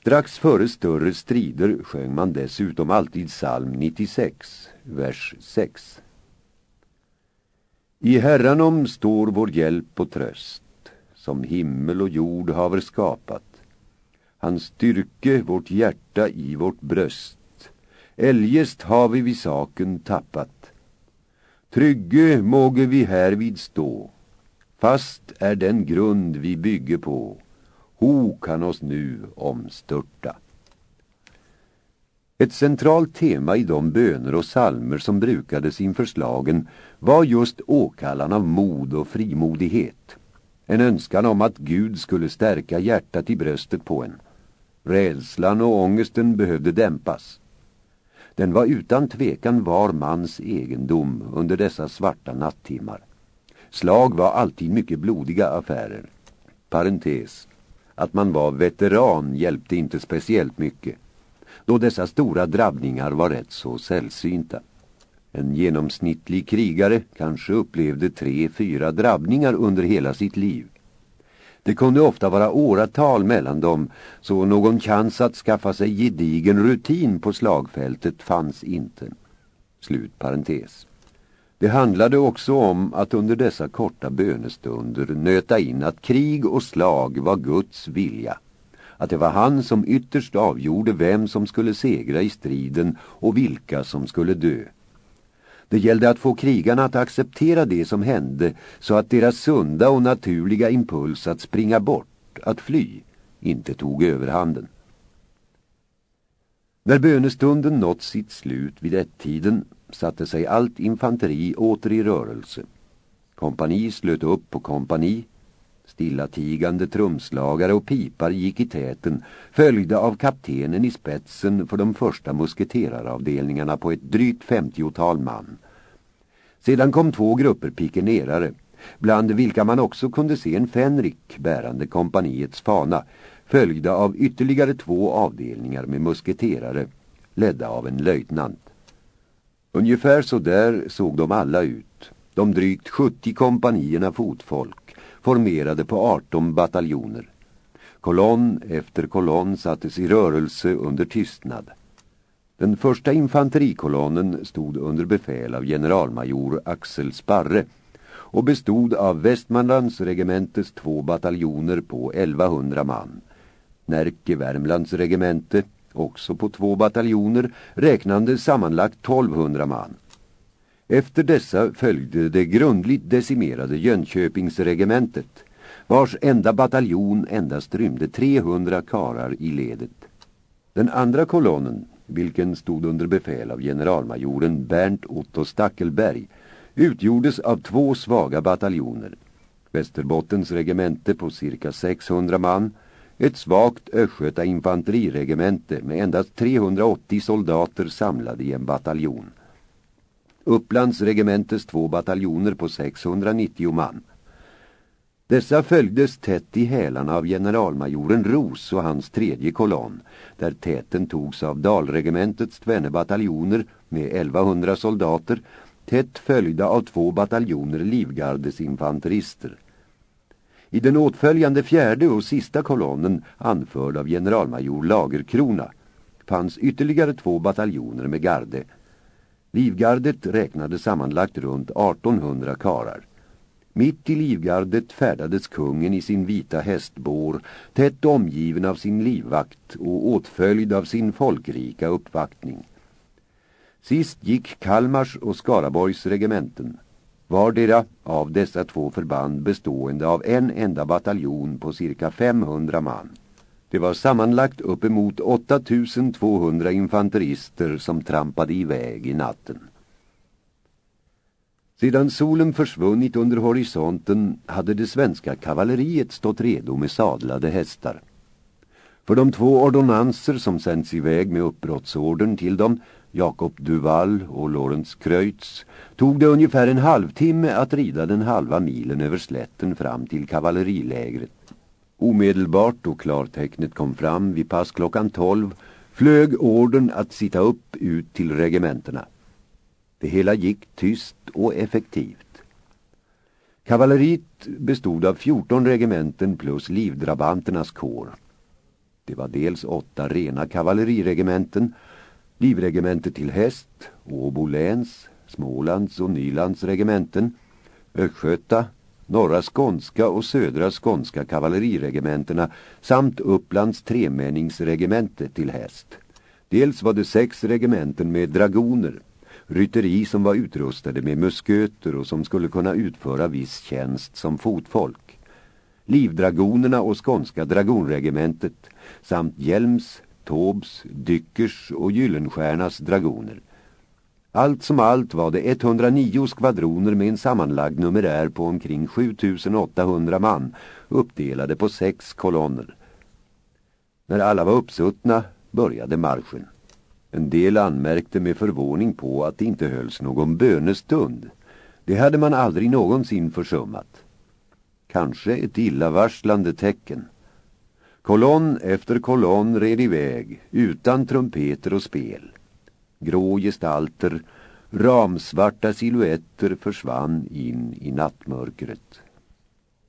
Strax före större strider sjöng man dessutom alltid psalm 96, vers 6. I Herranom står vår hjälp och tröst, som himmel och jord haver skapat. Hans styrke vårt hjärta i vårt bröst, eljest havi vi saken tappat. Trygge måge vi härvid stå, fast är den grund vi bygger på. Ho kan oss nu omstörta. Ett centralt tema i de böner och salmer som brukades inför slagen var just åkallan av mod och frimodighet. En önskan om att Gud skulle stärka hjärtat i bröstet på en. Rädslan och ångesten behövde dämpas. Den var utan tvekan var mans egendom under dessa svarta nattimmar. Slag var alltid mycket blodiga affärer. Parentes. Att man var veteran hjälpte inte speciellt mycket då dessa stora drabbningar var rätt så sällsynta. En genomsnittlig krigare kanske upplevde tre, fyra drabbningar under hela sitt liv. Det kunde ofta vara åratal mellan dem, så någon chans att skaffa sig gedigen rutin på slagfältet fanns inte. Slut parentes. Det handlade också om att under dessa korta bönestunder nöta in att krig och slag var Guds vilja att det var han som ytterst avgjorde vem som skulle segra i striden och vilka som skulle dö. Det gällde att få krigarna att acceptera det som hände så att deras sunda och naturliga impuls att springa bort, att fly, inte tog överhanden. När bönestunden nått sitt slut vid ett-tiden satte sig allt infanteri åter i rörelse. Kompani slöt upp på kompani Stillatigande trumslagare och pipar gick i täten, följda av kaptenen i spetsen för de första musketeraravdelningarna på ett drygt femtiotal man. Sedan kom två grupper pikenerare, bland vilka man också kunde se en fänrik bärande kompaniets fana, följda av ytterligare två avdelningar med musketerare, ledda av en löjtnant. Ungefär så där såg de alla ut, de drygt 70 kompanierna fotfolk formerade på 18 bataljoner. Kolonn efter kolonn sattes i rörelse under tystnad. Den första infanterikolonnen stod under befäl av generalmajor Axel Sparre och bestod av Västmanlands regementes två bataljoner på 1100 man. Närke Värmlands regemente, också på två bataljoner, räknande sammanlagt 1200 man. Efter dessa följde det grundligt decimerade Jönköpingsregementet, vars enda bataljon endast rymde 300 karar i ledet. Den andra kolonnen, vilken stod under befäl av generalmajoren Bernt Otto Stackelberg, utgjordes av två svaga bataljoner. Västerbottens regemente på cirka 600 man, ett svagt östgöta infanteriregemente med endast 380 soldater samlade i en bataljon. Upplands regementes två bataljoner på 690 man. Dessa följdes tätt i hälarna av generalmajoren Ros och hans tredje kolonn, där täten togs av dalregementets tvenne bataljoner med 1100 soldater, tätt följda av två bataljoner livgardesinfanterister. I den åtföljande fjärde och sista kolonnen, anförd av generalmajor Lagerkrona, fanns ytterligare två bataljoner med garde, Livgardet räknade sammanlagt runt 1800 karar. Mitt i livgardet färdades kungen i sin vita hästbår, tätt omgiven av sin livvakt och åtföljd av sin folkrika uppvaktning. Sist gick Kalmars och Skaraborgs regementen, vardera av dessa två förband bestående av en enda bataljon på cirka 500 man. Det var sammanlagt uppemot 8200 infanterister som trampade iväg i natten. Sedan solen försvunnit under horisonten hade det svenska kavalleriet stått redo med sadlade hästar. För de två ordonanser som sänds iväg med uppbrottsorden till dem, Jakob Duval och Lorenz Kreutz, tog det ungefär en halvtimme att rida den halva milen över slätten fram till kavallerilägret. Omedelbart då klartecknet kom fram vid pass klockan tolv flög orden att sitta upp ut till regementerna. Det hela gick tyst och effektivt. Kavalleriet bestod av 14 regementen plus livdrabanternas kår. Det var dels åtta rena kavalleriregementen, livregementet till häst, Åbo läns, Smålands och Nylands regementen, Östgöta, norra skånska och södra skånska kavalleriregementena samt Upplands tremänningsregemente till häst. Dels var det sex regementen med dragoner, rytteri som var utrustade med musköter och som skulle kunna utföra viss tjänst som fotfolk. Livdragonerna och skånska dragonregementet samt Hjälms, Tobs, Dyckers och Gyllenstjärnas dragoner. Allt som allt var det 109 skvadroner med en sammanlagd numerär på omkring 7800 man uppdelade på sex kolonner. När alla var uppsuttna började marschen. En del anmärkte med förvåning på att det inte hölls någon bönestund. Det hade man aldrig någonsin försummat. Kanske ett illavarslande tecken. Kolonn efter kolonn red iväg, utan trumpeter och spel. Grå gestalter, ramsvarta siluetter försvann in i nattmörkret.